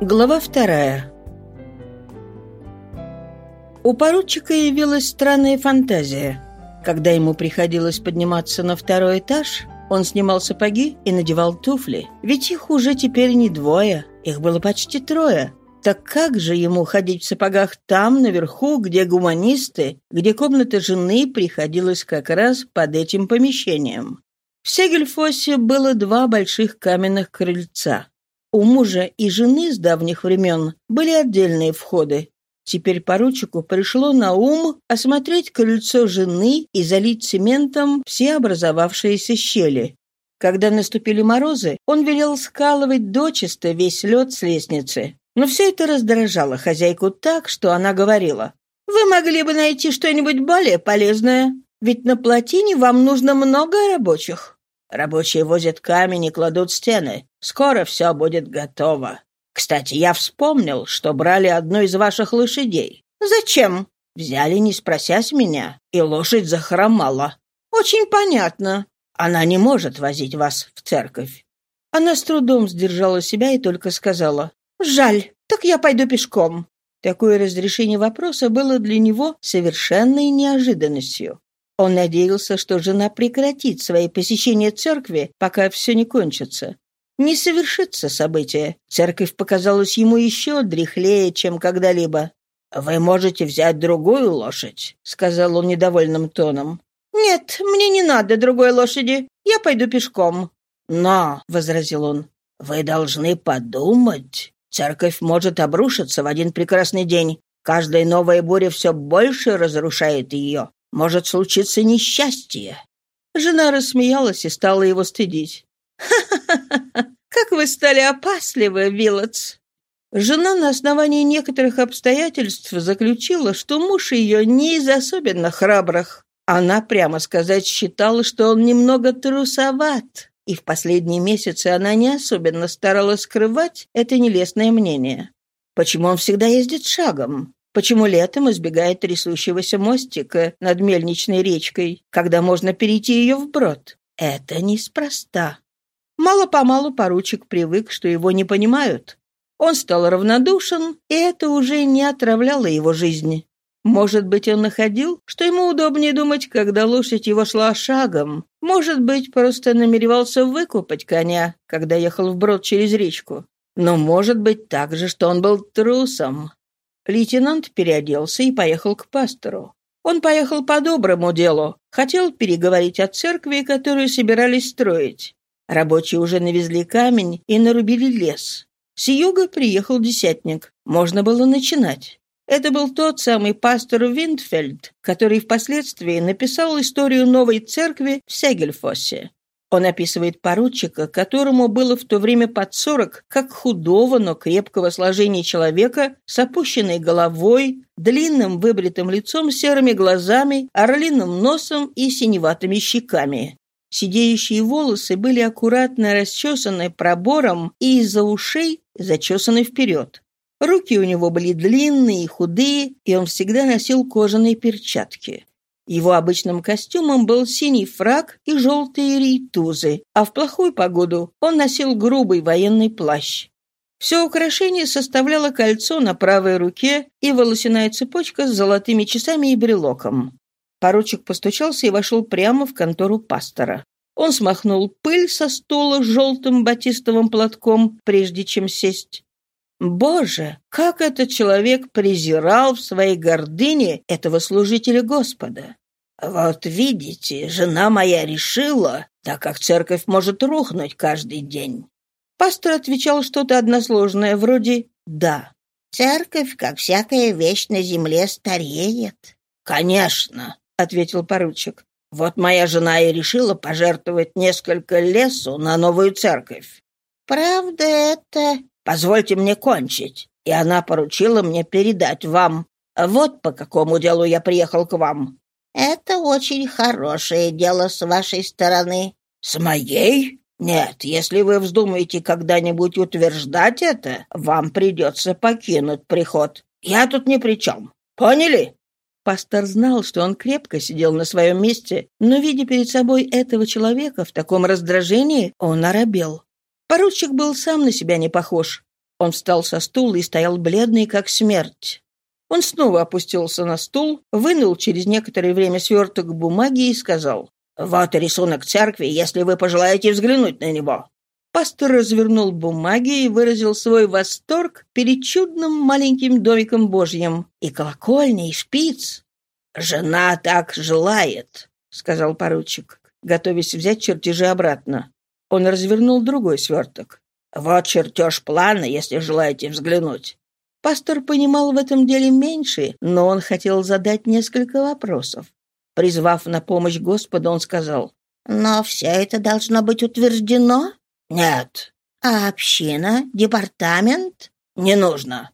Глава вторая. У поручика явилась странная фантазия. Когда ему приходилось подниматься на второй этаж, он снимал сапоги и надевал туфли. Ведь их уже теперь не двое, их было почти трое. Так как же ему ходить в сапогах там, наверху, где гуманисты, где комната жены приходилась как раз под этим помещением? В Сегельфосе было два больших каменных крыльца. У мужа и жены с давних времен были отдельные входы. Теперь поручику пришло на ум осмотреть крыльцо жены и залить цементом все образовавшиеся щели. Когда наступили морозы, он велел скалывать дочисто весь лед с лестницы. Но все это раздражало хозяйку так, что она говорила, «Вы могли бы найти что-нибудь более полезное, ведь на плотине вам нужно много рабочих». Рабочие возят камень и кладут стены. Скоро все будет готово. Кстати, я вспомнил, что брали одну из ваших лошадей. Зачем? Взяли, не спросясь меня, и лошадь захромала. Очень понятно. Она не может возить вас в церковь. Она с трудом сдержала себя и только сказала. «Жаль, так я пойду пешком». Такое разрешение вопроса было для него совершенной неожиданностью. Он надеялся, что жена прекратит свои посещения церкви, пока все не кончится. Не совершится событие. Церковь показалась ему еще дряхлее, чем когда-либо. «Вы можете взять другую лошадь», — сказал он недовольным тоном. «Нет, мне не надо другой лошади. Я пойду пешком». «Но», — возразил он, — «вы должны подумать. Церковь может обрушиться в один прекрасный день. Каждая новая буря все больше разрушает ее. Может случиться несчастье». Жена рассмеялась и стала его стыдить. «Ха-ха-ха! Как вы стали опасливы, Виллотс!» Жена на основании некоторых обстоятельств заключила, что муж ее не из особенно храбрых. Она, прямо сказать, считала, что он немного трусоват, и в последние месяцы она не особенно старалась скрывать это нелестное мнение. Почему он всегда ездит шагом? Почему летом избегает трясущегося мостика над мельничной речкой, когда можно перейти ее вброд? Это неспроста. Мало-помалу поручик привык, что его не понимают. Он стал равнодушен, и это уже не отравляло его жизни. Может быть, он находил, что ему удобнее думать, когда лошадь его шла шагом. Может быть, просто намеревался выкупать коня, когда ехал вброд через речку. Но может быть также, что он был трусом, Лейтенант переоделся и поехал к пастору. Он поехал по доброму делу, хотел переговорить о церкви, которую собирались строить. Рабочие уже навезли камень и нарубили лес. С юга приехал десятник. Можно было начинать. Это был тот самый пастор Виндфельд, который впоследствии написал историю новой церкви в Сегельфосе. Он описывает поручика, которому было в то время под сорок, как худого, но крепкого сложения человека с опущенной головой, длинным выбритым лицом, серыми глазами, орлиным носом и синеватыми щеками. Сидеющие волосы были аккуратно расчесаны пробором и из-за ушей зачесаны вперед. Руки у него были длинные и худые, и он всегда носил кожаные перчатки. Его обычным костюмом был синий фраг и желтые рейтузы, а в плохую погоду он носил грубый военный плащ. Все украшение составляло кольцо на правой руке и волосяная цепочка с золотыми часами и брелоком. Поручик постучался и вошел прямо в контору пастора. Он смахнул пыль со стула с желтым батистовым платком, прежде чем сесть. Боже, как этот человек презирал в своей гордыне этого служителя Господа! Вот видите, жена моя решила, так как церковь может рухнуть каждый день. Пастор отвечал что-то односложное, вроде «да». «Церковь, как всякая вещь на земле, стареет». «Конечно», — ответил поручик. «Вот моя жена и решила пожертвовать несколько лесу на новую церковь». «Правда это...» Позвольте мне кончить. И она поручила мне передать вам. Вот по какому делу я приехал к вам». «Это очень хорошее дело с вашей стороны». «С моей? Нет, если вы вздумаете когда-нибудь утверждать это, вам придется покинуть приход. Я тут ни при чем. Поняли?» Пастор знал, что он крепко сидел на своем месте, но, видя перед собой этого человека в таком раздражении, он оробел. Поручик был сам на себя не похож. Он встал со стула и стоял бледный, как смерть. Он снова опустился на стул, вынул через некоторое время сверток бумаги и сказал, «Вот рисунок церкви, если вы пожелаете взглянуть на него». Пастор развернул бумаги и выразил свой восторг перед чудным маленьким домиком Божьим. И колокольня, и шпиц. «Жена так желает», — сказал поручик, готовясь взять чертежи обратно. Он развернул другой сверток. «Вот чертеж плана, если желаете взглянуть». Пастор понимал в этом деле меньше, но он хотел задать несколько вопросов. Призвав на помощь Господа, он сказал, «Но все это должно быть утверждено?» «Нет». «А община? Департамент?» «Не нужно».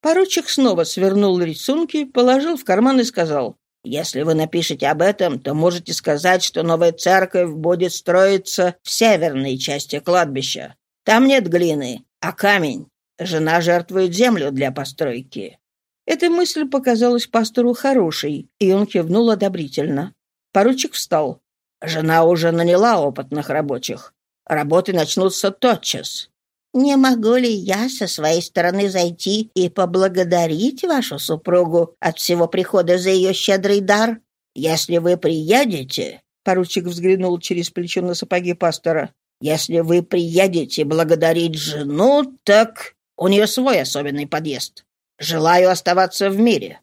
Поручик снова свернул рисунки, положил в карман и сказал, «Если вы напишете об этом, то можете сказать, что новая церковь будет строиться в северной части кладбища. Там нет глины, а камень. Жена жертвует землю для постройки». Эта мысль показалась пастору хорошей, и он кивнул одобрительно. Поручик встал. Жена уже наняла опытных рабочих. Работы начнутся тотчас. Не могу ли я со своей стороны зайти и поблагодарить вашу супругу от всего прихода за ее щедрый дар? Если вы приедете, поручик взглянул через плечо на сапоги пастора, если вы приедете благодарить жену, так у нее свой особенный подъезд. Желаю оставаться в мире.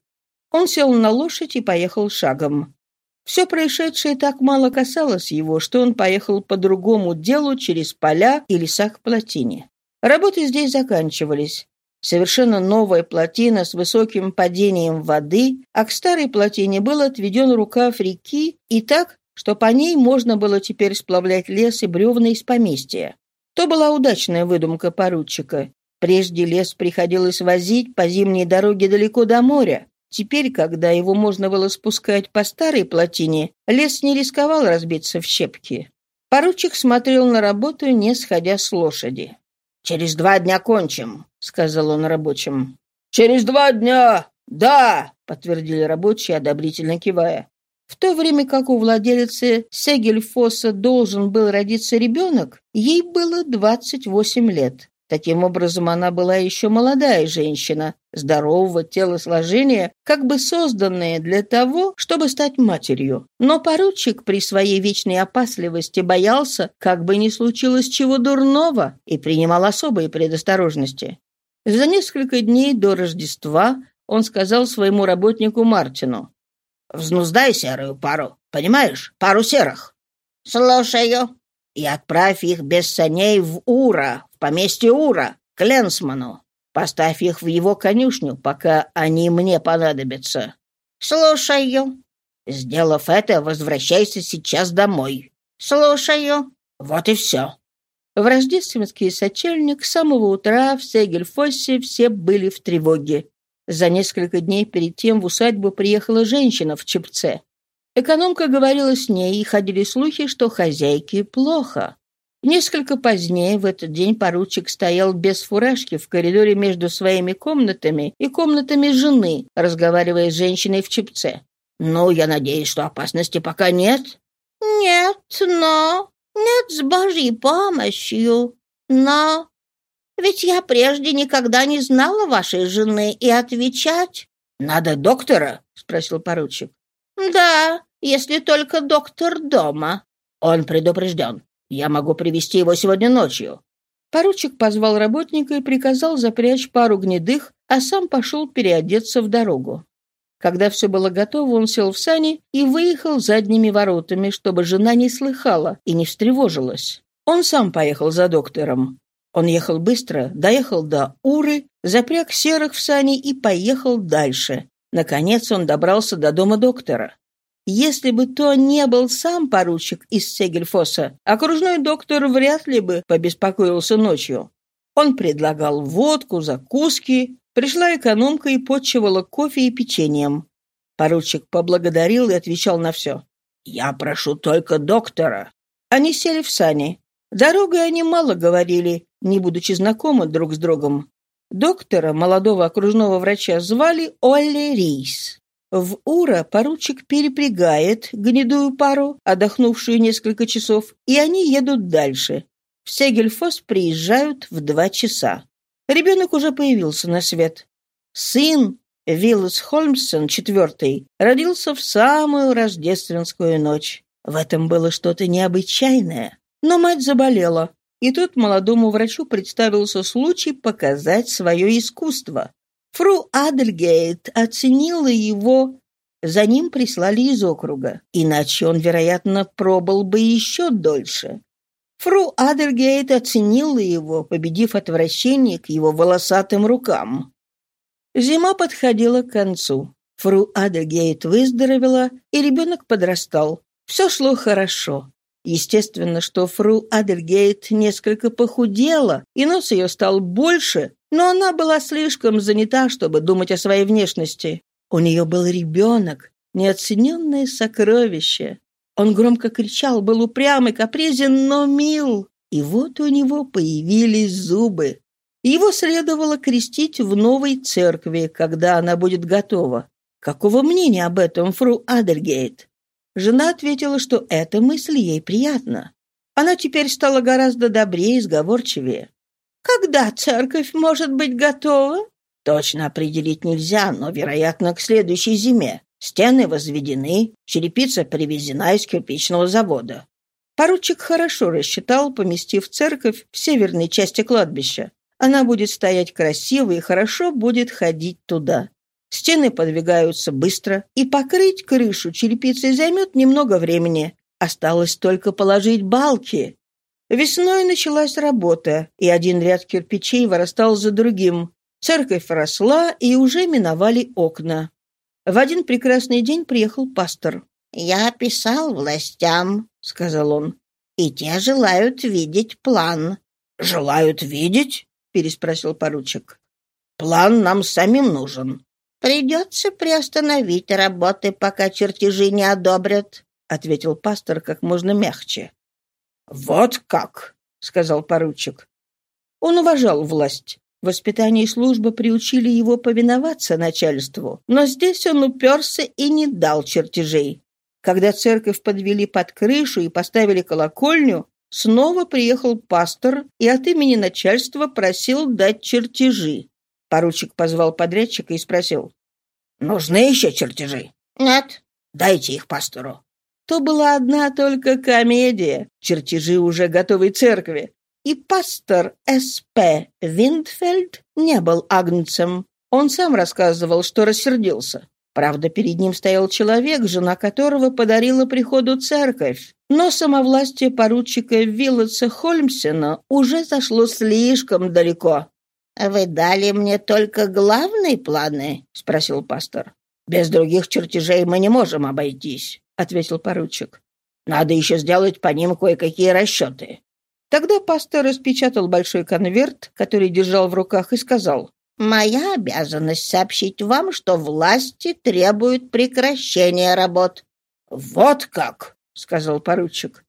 Он сел на лошадь и поехал шагом. Все происшедшее так мало касалось его, что он поехал по другому делу через поля и леса к плотине. Работы здесь заканчивались. Совершенно новая плотина с высоким падением воды, а к старой плотине был отведен рукав реки и так, что по ней можно было теперь сплавлять лес и бревна из поместья. То была удачная выдумка поручика. Прежде лес приходилось возить по зимней дороге далеко до моря, Теперь, когда его можно было спускать по старой плотине, лес не рисковал разбиться в щепки. Поручик смотрел на работу, не сходя с лошади. «Через два дня кончим», — сказал он рабочим. «Через два дня! Да!» — подтвердили рабочие, одобрительно кивая. В то время как у владелицы Сегельфоса должен был родиться ребенок, ей было 28 лет. Таким образом, она была еще молодая женщина, здорового телосложения, как бы созданная для того, чтобы стать матерью. Но поручик при своей вечной опасливости боялся, как бы ни случилось чего дурного, и принимал особые предосторожности. За несколько дней до Рождества он сказал своему работнику Мартину, «Взнуздай серую пару, понимаешь, пару серых». «Слушаю», и отправь их без саней в Ура, поместье Ура, к Ленсману. Поставь их в его конюшню, пока они мне понадобятся. Слушаю. Сделав это, возвращайся сейчас домой. Слушаю. Вот и все. В рождественский сочельник с самого утра в Сегельфоссе все были в тревоге. За несколько дней перед тем в усадьбу приехала женщина в чепце. Экономка говорила с ней, и ходили слухи, что хозяйке плохо. Несколько позднее в этот день поручик стоял без фуражки в коридоре между своими комнатами и комнатами жены, разговаривая с женщиной в чипце. «Ну, я надеюсь, что опасности пока нет?» «Нет, но... Нет с Божьей помощью. Но... Ведь я прежде никогда не знала вашей жены и отвечать...» «Надо доктора?» — спросил поручик. «Да, если только доктор дома». «Он предупрежден. Я могу привести его сегодня ночью». Поручик позвал работника и приказал запрячь пару гнедых, а сам пошел переодеться в дорогу. Когда все было готово, он сел в сани и выехал задними воротами, чтобы жена не слыхала и не встревожилась. Он сам поехал за доктором. Он ехал быстро, доехал до Уры, запряг серых в сани и поехал дальше. Наконец он добрался до дома доктора. Если бы то не был сам поручик из Сегельфоса, окружной доктор вряд ли бы побеспокоился ночью. Он предлагал водку, закуски, пришла экономка и подчивала кофе и печеньем. Поручик поблагодарил и отвечал на все. «Я прошу только доктора». Они сели в сани. Дорогой они мало говорили, не будучи знакомы друг с другом. Доктора, молодого окружного врача, звали Олли Рейс. В Ура поручик перепрягает гнедую пару, отдохнувшую несколько часов, и они едут дальше. В Сегельфос приезжают в два часа. Ребенок уже появился на свет. Сын Виллас Холмсон IV родился в самую рождественскую ночь. В этом было что-то необычайное. Но мать заболела, и тут молодому врачу представился случай показать свое искусство. Фру Адельгейт оценила его, за ним прислали из округа, иначе он, вероятно, пробыл бы еще дольше. Фру Адельгейт оценила его, победив отвращение к его волосатым рукам. Зима подходила к концу. Фру Адельгейт выздоровела, и ребенок подрастал. Все шло хорошо. Естественно, что фру Адельгейт несколько похудела, и нос ее стал больше, но она была слишком занята, чтобы думать о своей внешности. У нее был ребенок, неоцененное сокровище. Он громко кричал, был упрямый, капризен, но мил. И вот у него появились зубы. Его следовало крестить в новой церкви, когда она будет готова. Какого мнения об этом фру Адельгейт? Жена ответила, что эта мысль ей приятна. Она теперь стала гораздо добрее и сговорчивее. «Когда церковь может быть готова?» «Точно определить нельзя, но, вероятно, к следующей зиме. Стены возведены, черепица привезена из кирпичного завода». Поручик хорошо рассчитал, поместив церковь в северной части кладбища. Она будет стоять красиво и хорошо будет ходить туда. Стены подвигаются быстро, и покрыть крышу черепицей займет немного времени. Осталось только положить балки. Весной началась работа, и один ряд кирпичей вырастал за другим. Церковь росла, и уже миновали окна. В один прекрасный день приехал пастор. «Я писал властям», — сказал он, — «и те желают видеть план». «Желают видеть?» — переспросил поручик. «План нам самим нужен. «Придется приостановить работы, пока чертежи не одобрят», — ответил пастор как можно мягче. «Вот как!» — сказал поручик. Он уважал власть. Воспитание и служба приучили его повиноваться начальству, но здесь он уперся и не дал чертежей. Когда церковь подвели под крышу и поставили колокольню, снова приехал пастор и от имени начальства просил дать чертежи. Поручик позвал подрядчика и спросил. «Нужны еще чертежи?» «Нет». «Дайте их пастору». То была одна только комедия, чертежи уже готовой церкви. И пастор С.П. Виндфельд не был агнцем. Он сам рассказывал, что рассердился. Правда, перед ним стоял человек, жена которого подарила приходу церковь. Но самовластие поручика Виллотса Хольмсена уже зашло слишком далеко. «Вы дали мне только главные планы?» — спросил пастор. «Без других чертежей мы не можем обойтись», — ответил поручик. «Надо еще сделать по ним кое-какие расчеты». Тогда пастор распечатал большой конверт, который держал в руках, и сказал, «Моя обязанность сообщить вам, что власти требуют прекращения работ». «Вот как!» — сказал поручик.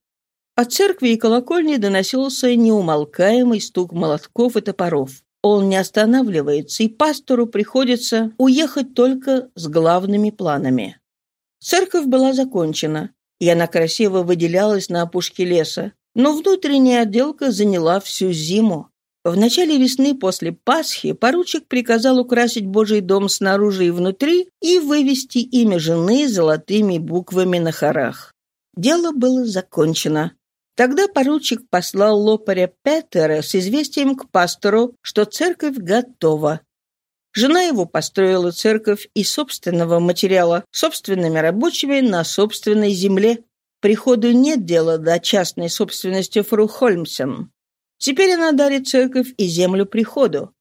От церкви и колокольни доносился неумолкаемый стук молотков и топоров. Он не останавливается, и пастору приходится уехать только с главными планами. Церковь была закончена, и она красиво выделялась на опушке леса, но внутренняя отделка заняла всю зиму. В начале весны после Пасхи поручик приказал украсить Божий дом снаружи и внутри и вывести имя жены золотыми буквами на хорах. Дело было закончено. Тогда поручик послал лопаря Петера с известием к пастору, что церковь готова. Жена его построила церковь из собственного материала, собственными рабочими на собственной земле. Приходу нет дела до частной собственности фру Хольмсен. Теперь она дарит церковь и землю приходу.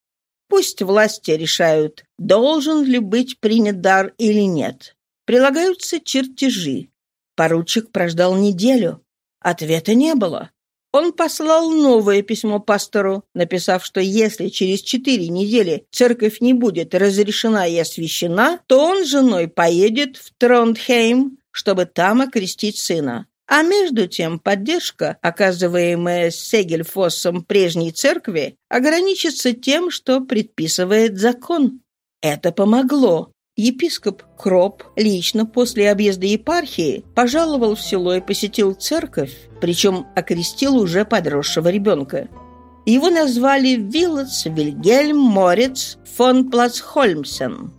Пусть власти решают, должен ли быть принят дар или нет. Прилагаются чертежи. Поручик прождал неделю. Ответа не было. Он послал новое письмо пастору, написав, что если через четыре недели церковь не будет разрешена и освящена, то он с женой поедет в Трондхейм, чтобы там окрестить сына. А между тем поддержка, оказываемая Сегельфоссом прежней церкви, ограничится тем, что предписывает закон. Это помогло. Епископ Кроп лично после объезда епархии пожаловал в село и посетил церковь, причем окрестил уже подросшего ребенка. Его назвали Виллотс Вильгельм Морец фон Плацхольмсен.